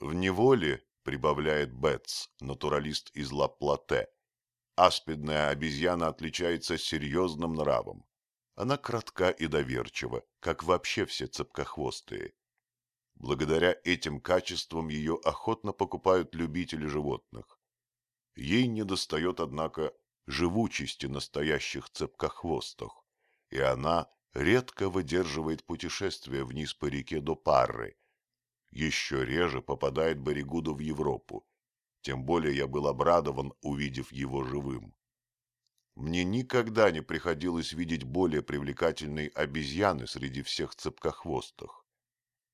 В неволе, прибавляет Бетс, натуралист из Ла-Плате, аспидная обезьяна отличается серьезным нравом. Она кратка и доверчива, как вообще все цепкохвостые. Благодаря этим качествам ее охотно покупают любители животных. Ей недостает, однако, живучести настоящих цепкохвостых, и она редко выдерживает путешествие вниз по реке до Парры. Еще реже попадает Боригуду в Европу, тем более я был обрадован, увидев его живым. Мне никогда не приходилось видеть более привлекательной обезьяны среди всех цепкохвостых.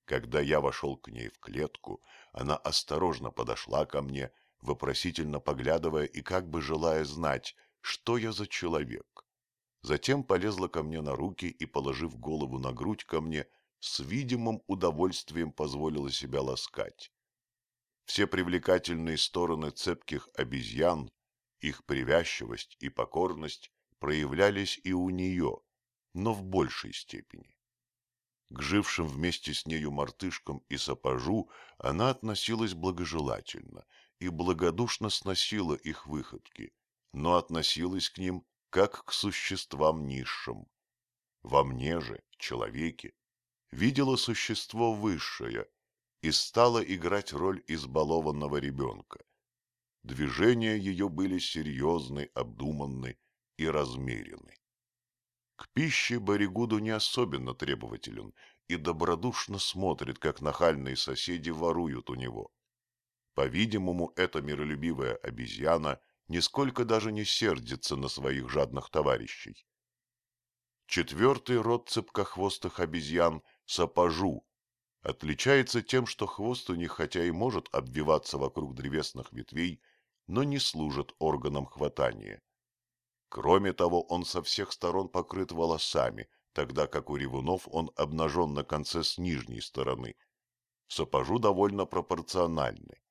Когда я вошел к ней в клетку, она осторожно подошла ко мне, вопросительно поглядывая и как бы желая знать, что я за человек. Затем полезла ко мне на руки и, положив голову на грудь ко мне, с видимым удовольствием позволила себя ласкать. Все привлекательные стороны цепких обезьян их привязчивость и покорность проявлялись и у нее, но в большей степени. К жившим вместе с нею мартышкам и сапожу она относилась благожелательно и благодушно сносила их выходки, но относилась к ним как к существам низшим. Во мне же, человеке, видела существо высшее и стала играть роль избалованного ребенка. Движения ее были серьезны, обдуманны и размерены. К пище Боригуду не особенно требователен и добродушно смотрит, как нахальные соседи воруют у него. По-видимому, эта миролюбивая обезьяна нисколько даже не сердится на своих жадных товарищей. Четвертый род цепкохвостых обезьян – сапожу, отличается тем, что хвост у них хотя и может обвиваться вокруг древесных ветвей, но не служит органом хватания. Кроме того, он со всех сторон покрыт волосами, тогда как у ревунов он обнажен на конце с нижней стороны. Сапожу довольно пропорциональны.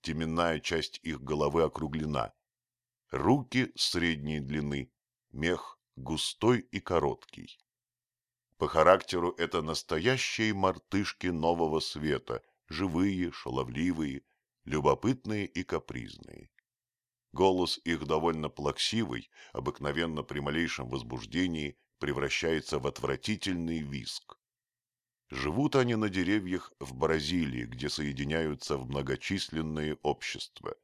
Теменная часть их головы округлена. Руки средней длины, мех густой и короткий. По характеру это настоящие мартышки нового света, живые, шаловливые, любопытные и капризные. Голос их довольно плаксивый, обыкновенно при малейшем возбуждении превращается в отвратительный виск. Живут они на деревьях в Бразилии, где соединяются в многочисленные общества.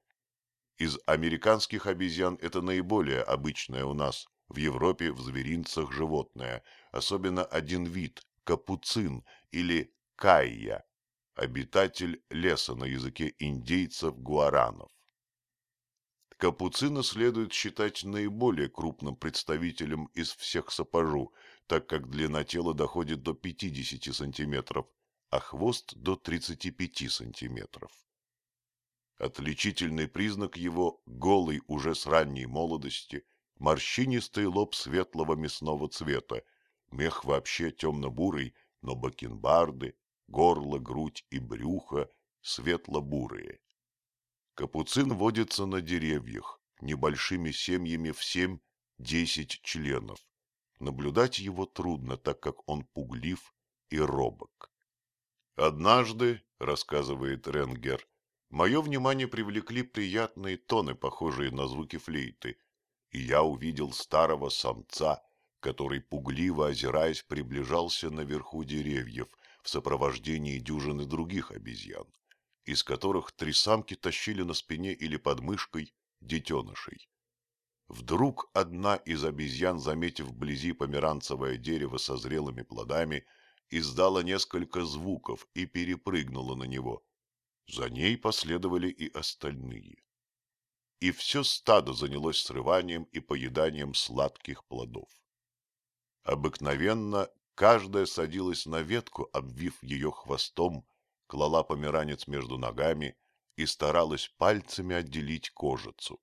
Из американских обезьян это наиболее обычное у нас, в Европе в зверинцах животное, особенно один вид – капуцин или кайя, обитатель леса на языке индейцев-гуаранов. Капуцина следует считать наиболее крупным представителем из всех сапожу, так как длина тела доходит до 50 сантиметров, а хвост до 35 сантиметров. Отличительный признак его – голый уже с ранней молодости, морщинистый лоб светлого мясного цвета, мех вообще темно-бурый, но бакенбарды, горло, грудь и брюхо светло-бурые. Капуцин водится на деревьях, небольшими семьями в семь-десять членов. Наблюдать его трудно, так как он пуглив и робок. Однажды, рассказывает Ренгер, мое внимание привлекли приятные тоны, похожие на звуки флейты, и я увидел старого самца, который, пугливо озираясь, приближался наверху деревьев – в сопровождении дюжины других обезьян, из которых три самки тащили на спине или под мышкой детенышей. Вдруг одна из обезьян, заметив вблизи померанцевое дерево со зрелыми плодами, издала несколько звуков и перепрыгнула на него. За ней последовали и остальные. И все стадо занялось срыванием и поеданием сладких плодов. Обыкновенно Каждая садилась на ветку, обвив ее хвостом, клала померанец между ногами и старалась пальцами отделить кожицу.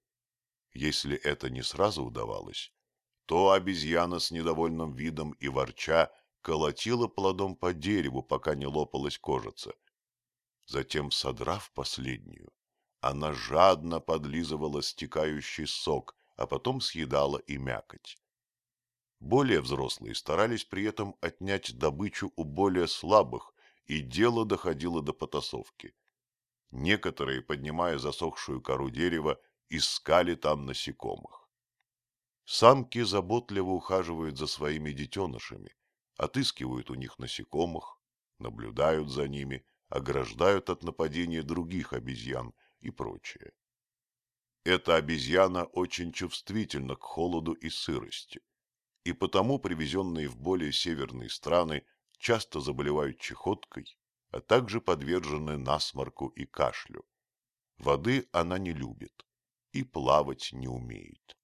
Если это не сразу удавалось, то обезьяна с недовольным видом и ворча колотила плодом по дереву, пока не лопалась кожица. Затем, содрав последнюю, она жадно подлизывала стекающий сок, а потом съедала и мякоть. Более взрослые старались при этом отнять добычу у более слабых, и дело доходило до потасовки. некоторые, поднимая засохшую кору дерева, искали там насекомых. Самки заботливо ухаживают за своими детенышами, отыскивают у них насекомых, наблюдают за ними, ограждают от нападения других обезьян и прочее. Эта обезьяна очень чувствительна к холоду и сырости, и потому привезенные в более северные страны часто заболевают чехоткой, а также подвержены насморку и кашлю. Воды она не любит и плавать не умеет.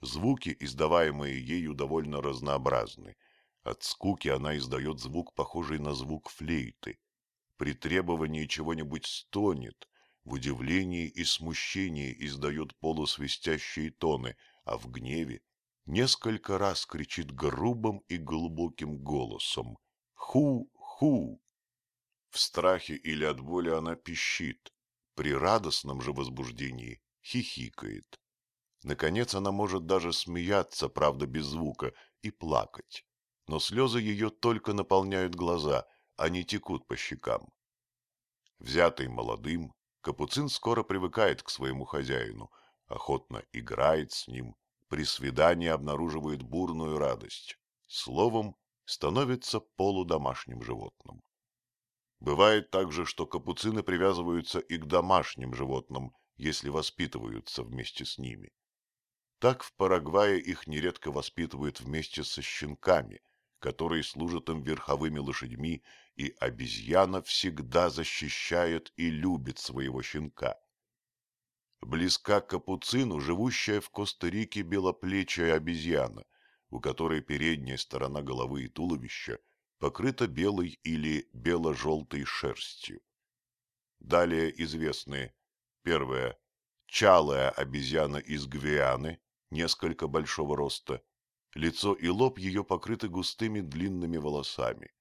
Звуки, издаваемые ею, довольно разнообразны. От скуки она издает звук, похожий на звук флейты. При требовании чего-нибудь стонет, в удивлении и смущении издает полусвистящие тоны, а в гневе несколько раз кричит грубым и глубоким голосом «Ху-ху!». В страхе или от боли она пищит, при радостном же возбуждении хихикает. Наконец она может даже смеяться, правда без звука, и плакать. Но слезы ее только наполняют глаза, не текут по щекам. Взятый молодым, капуцин скоро привыкает к своему хозяину, охотно играет с ним, при свидании обнаруживает бурную радость. Словом, становится полудомашним животным. Бывает также, что капуцины привязываются и к домашним животным, если воспитываются вместе с ними. Так в Парагвае их нередко воспитывают вместе со щенками, которые служат им верховыми лошадьми, и обезьяна всегда защищает и любит своего щенка. Близка к капуцину живущая в Коста-Рике белоплечая обезьяна, у которой передняя сторона головы и туловища покрыта белой или бело-желтой шерстью. Далее известны первое – чалая обезьяна из Гвианы, несколько большого роста. Лицо и лоб ее покрыты густыми длинными волосами.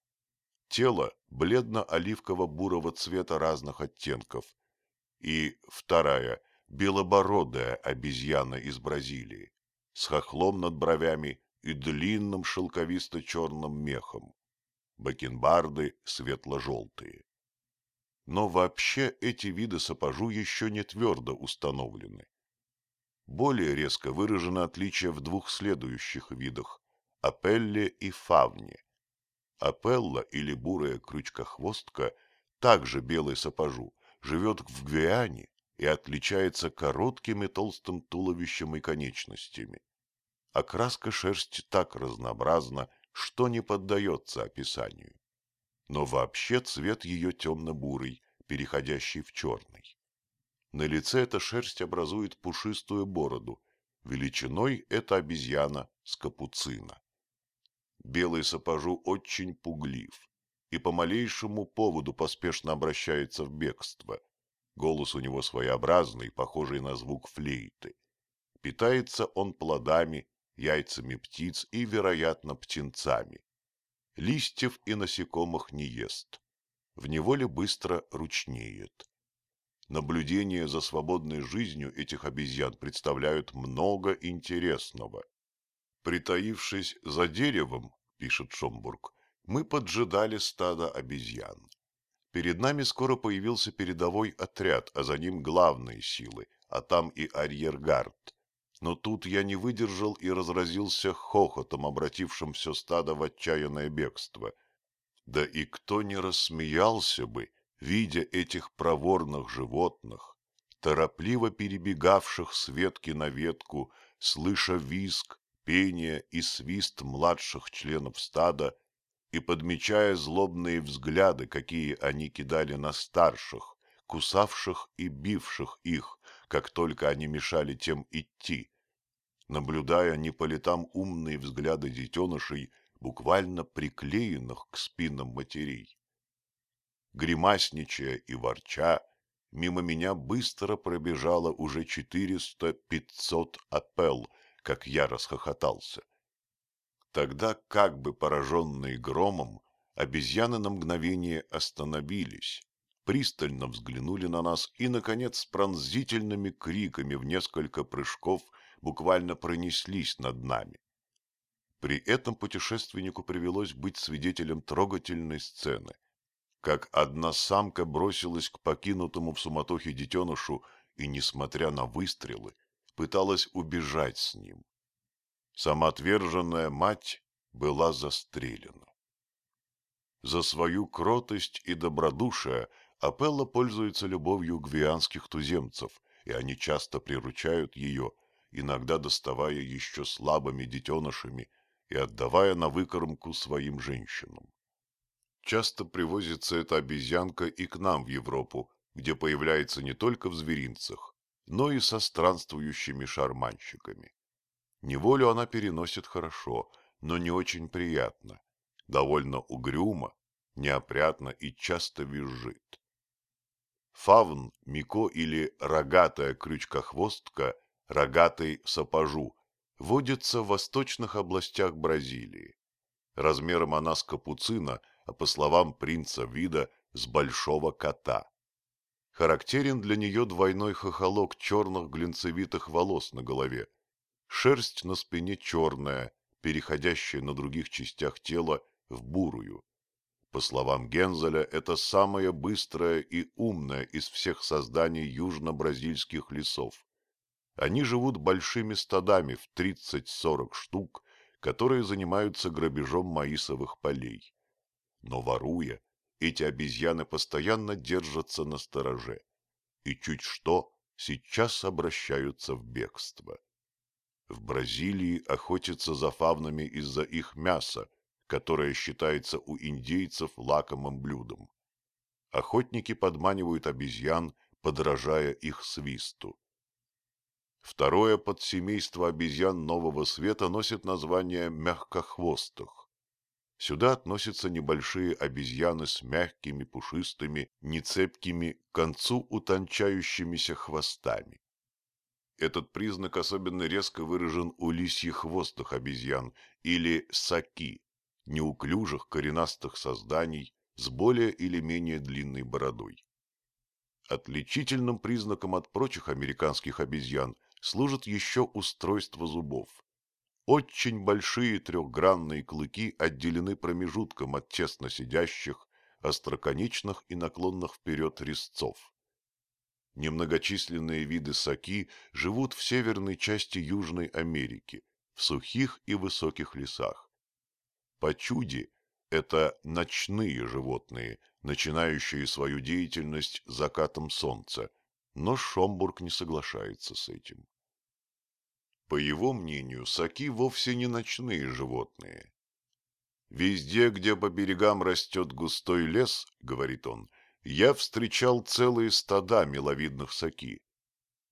Тело бледно-оливково-бурого цвета разных оттенков. И вторая – белобородая обезьяна из Бразилии, с хохлом над бровями и длинным шелковисто-черным мехом. Бакенбарды светло-желтые. Но вообще эти виды сапожу еще не твердо установлены. Более резко выражено отличие в двух следующих видах – апелле и фавне. Апелла или бурая крючкохвостка, также белый сапожу, живет в Гвиане и отличается коротким и толстым туловищем и конечностями. Окраска шерсти так разнообразна, что не поддается описанию. Но вообще цвет ее темно-бурый, переходящий в черный. На лице эта шерсть образует пушистую бороду. Величиной это обезьяна с капуцина. Белый сапожу очень пуглив и по малейшему поводу поспешно обращается в бегство. Голос у него своеобразный, похожий на звук флейты. Питается он плодами, яйцами птиц и, вероятно, птенцами. Листьев и насекомых не ест. В неволе быстро ручнеет. Наблюдения за свободной жизнью этих обезьян представляют много интересного. Притаившись за деревом, пишет Шомбург, мы поджидали стадо обезьян. Перед нами скоро появился передовой отряд, а за ним главные силы, а там и арьергард. Но тут я не выдержал и разразился хохотом, обратившим все стадо в отчаянное бегство. Да и кто не рассмеялся бы, видя этих проворных животных, торопливо перебегавших с ветки на ветку, слыша визг, пение и свист младших членов стада и подмечая злобные взгляды, какие они кидали на старших, кусавших и бивших их, как только они мешали тем идти, наблюдая не по летам умные взгляды детенышей, буквально приклеенных к спинам матерей. Гримасничая и ворча, мимо меня быстро пробежало уже четыреста-пятьсот апел, как я расхохотался. Тогда, как бы пораженные громом, обезьяны на мгновение остановились, пристально взглянули на нас и, наконец, с пронзительными криками в несколько прыжков буквально пронеслись над нами. При этом путешественнику привелось быть свидетелем трогательной сцены. как одна самка бросилась к покинутому в суматохе детенышу и, несмотря на выстрелы, пыталась убежать с ним. Самоотверженная мать была застрелена. За свою кротость и добродушие Апелла пользуется любовью гвианских туземцев, и они часто приручают ее, иногда доставая еще слабыми детенышами и отдавая на выкормку своим женщинам. Часто привозится эта обезьянка и к нам в Европу, где появляется не только в зверинцах, но и со странствующими шарманщиками. Неволю она переносит хорошо, но не очень приятно, довольно угрюмо, неопрятно и часто визжит. Фавн, мико или рогатая крючкохвостка, рогатый сапожу, водится в восточных областях Бразилии. Размером она с капуцина – а по словам принца вида, с большого кота. Характерен для нее двойной хохолок черных глинцевитых волос на голове, шерсть на спине черная, переходящая на других частях тела в бурую. По словам Гензеля, это самое быстрое и умное из всех созданий южно-бразильских лесов. Они живут большими стадами в 30-40 штук, которые занимаются грабежом маисовых полей. Но воруя, эти обезьяны постоянно держатся на стороже. И чуть что, сейчас обращаются в бегство. В Бразилии охотятся за фавнами из-за их мяса, которое считается у индейцев лакомым блюдом. Охотники подманивают обезьян, подражая их свисту. Второе подсемейство обезьян Нового Света носит название мягкохвостых. Сюда относятся небольшие обезьяны с мягкими, пушистыми, нецепкими, к концу утончающимися хвостами. Этот признак особенно резко выражен у лисьехвостых обезьян или саки, неуклюжих коренастых созданий с более или менее длинной бородой. Отличительным признаком от прочих американских обезьян служит еще устройство зубов. Очень большие трехгранные клыки отделены промежутком от тесно сидящих, остроконечных и наклонных вперед резцов. Немногочисленные виды саки живут в северной части Южной Америки, в сухих и высоких лесах. Пачуди – это ночные животные, начинающие свою деятельность закатом солнца, но Шомбург не соглашается с этим. По его мнению, соки вовсе не ночные животные. «Везде, где по берегам растет густой лес, — говорит он, — я встречал целые стада миловидных соки.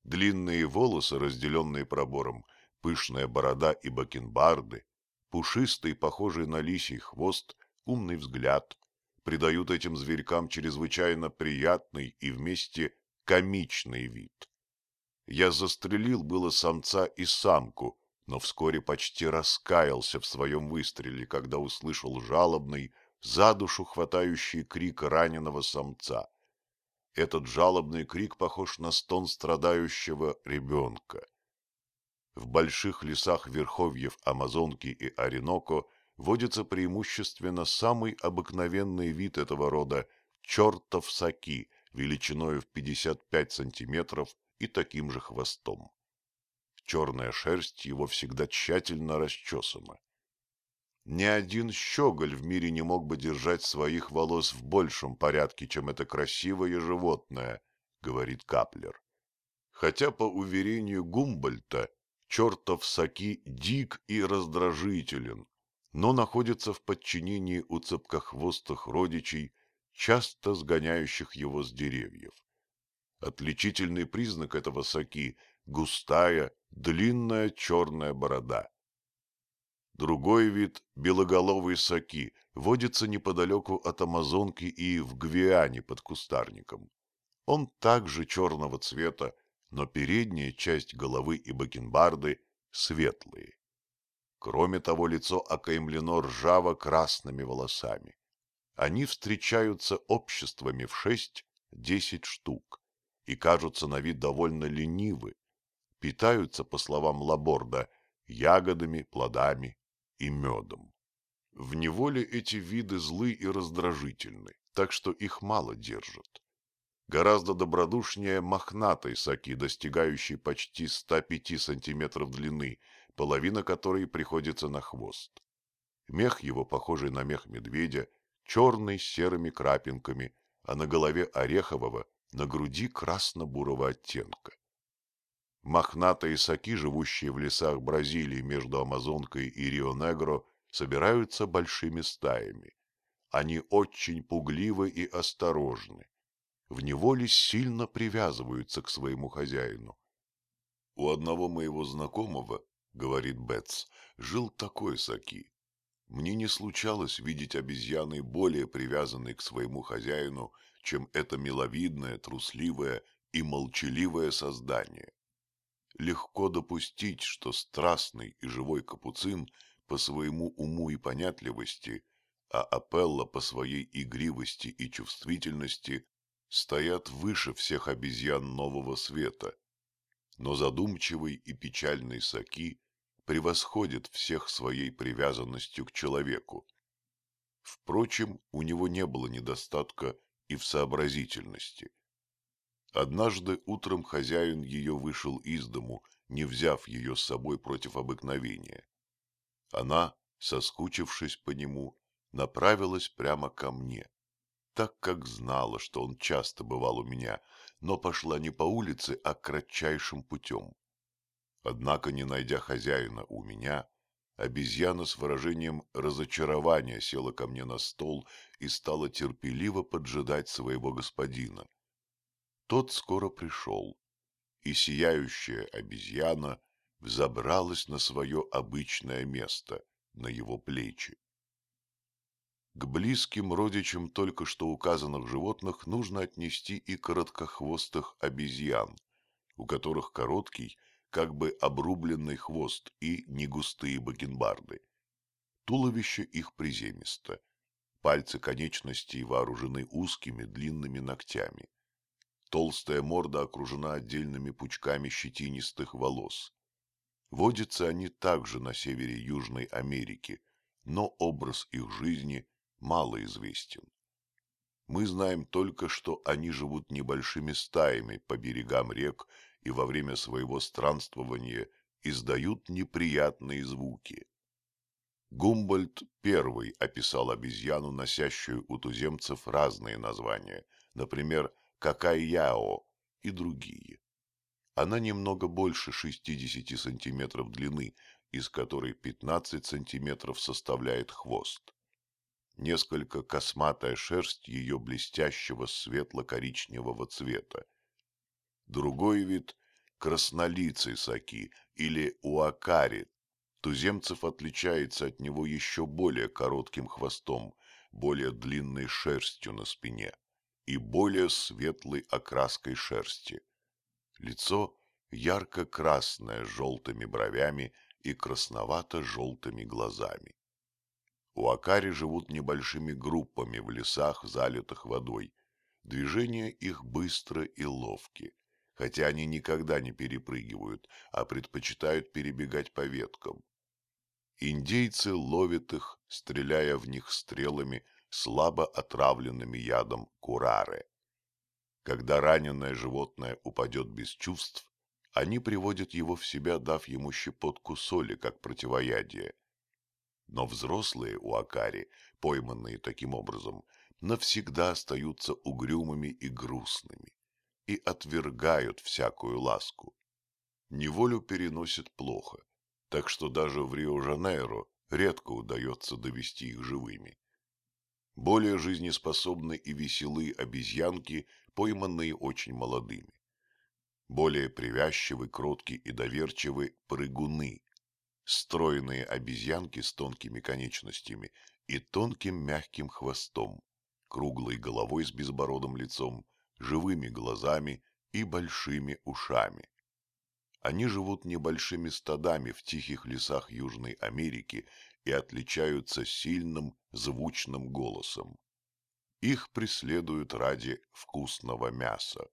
Длинные волосы, разделенные пробором, пышная борода и бакенбарды, пушистый, похожий на лисий хвост, умный взгляд придают этим зверькам чрезвычайно приятный и вместе комичный вид. Я застрелил было самца и самку, но вскоре почти раскаялся в своем выстреле, когда услышал жалобный, за душу хватающий крик раненого самца. Этот жалобный крик похож на стон страдающего ребенка. В больших лесах верховьев Амазонки и Ореноко водится преимущественно самый обыкновенный вид этого рода – чертов саки, величиной в 55 сантиметров и таким же хвостом. Черная шерсть его всегда тщательно расчесана. Ни один щеголь в мире не мог бы держать своих волос в большем порядке, чем это красивое животное, говорит Каплер. Хотя, по уверению Гумбольта, чертов саки дик и раздражителен, но находится в подчинении у цепкохвостых родичей, часто сгоняющих его с деревьев. Отличительный признак этого саки – густая, длинная черная борода. Другой вид – белоголовые саки – водится неподалеку от Амазонки и в Гвиане под кустарником. Он также черного цвета, но передняя часть головы и бакенбарды светлые. Кроме того, лицо окаймлено ржаво-красными волосами. Они встречаются обществами в шесть-десять штук и кажутся на вид довольно ленивы, питаются, по словам Лаборда, ягодами, плодами и медом. В неволе эти виды злы и раздражительны, так что их мало держат. Гораздо добродушнее мохнатой саки, достигающей почти 105 сантиметров длины, половина которой приходится на хвост. Мех его, похожий на мех медведя, черный с серыми крапинками, а на голове орехового, на груди красно-бурого оттенка. Мохнатые соки, живущие в лесах Бразилии между Амазонкой и Рио-Негро, собираются большими стаями. Они очень пугливы и осторожны. В неволе сильно привязываются к своему хозяину. У одного моего знакомого, говорит Бетс, жил такой соки. Мне не случалось видеть обезьяны более привязанной к своему хозяину, чем это миловидное, трусливое и молчаливое создание. Легко допустить, что страстный и живой капуцин по своему уму и понятливости, а Апелла по своей игривости и чувствительности стоят выше всех обезьян нового света. Но задумчивый и печальный Саки превосходит всех своей привязанностью к человеку. Впрочем, у него не было недостатка и в сообразительности. Однажды утром хозяин ее вышел из дому, не взяв ее с собой против обыкновения. Она, соскучившись по нему, направилась прямо ко мне, так как знала, что он часто бывал у меня, но пошла не по улице, а кратчайшим путем. Однако, не найдя хозяина у меня, обезьяна с выражением разочарования села ко мне на стол и стала терпеливо поджидать своего господина. Тот скоро пришел, и сияющая обезьяна взобралась на свое обычное место, на его плечи. К близким родичам только что указанных животных нужно отнести и короткохвостых обезьян, у которых короткий – как бы обрубленный хвост и негустые бакенбарды. Туловище их приземисто. Пальцы конечностей вооружены узкими длинными ногтями. Толстая морда окружена отдельными пучками щетинистых волос. Водятся они также на севере Южной Америки, но образ их жизни мало известен. Мы знаем только, что они живут небольшими стаями по берегам рек и во время своего странствования издают неприятные звуки. Гумбольд первый описал обезьяну, носящую у туземцев разные названия, например, какайяо и другие. Она немного больше 60 сантиметров длины, из которой 15 сантиметров составляет хвост. Несколько косматая шерсть ее блестящего светло-коричневого цвета, Другой вид – краснолицый саки или уакари. Туземцев отличается от него еще более коротким хвостом, более длинной шерстью на спине и более светлой окраской шерсти. Лицо ярко-красное с желтыми бровями и красновато-желтыми глазами. Уакари живут небольшими группами в лесах, залитых водой. Движения их быстры и ловки хотя они никогда не перепрыгивают, а предпочитают перебегать по веткам. Индейцы ловят их, стреляя в них стрелами, слабо отравленными ядом кураре. Когда раненое животное упадет без чувств, они приводят его в себя, дав ему щепотку соли, как противоядие. Но взрослые у Акари, пойманные таким образом, навсегда остаются угрюмыми и грустными и отвергают всякую ласку. Неволю переносят плохо, так что даже в Рио-Жанейро редко удается довести их живыми. Более жизнеспособны и веселы обезьянки, пойманные очень молодыми. Более привязчивы, кротки и доверчивы прыгуны, стройные обезьянки с тонкими конечностями и тонким мягким хвостом, круглой головой с безбородым лицом, живыми глазами и большими ушами. Они живут небольшими стадами в тихих лесах Южной Америки и отличаются сильным звучным голосом. Их преследуют ради вкусного мяса.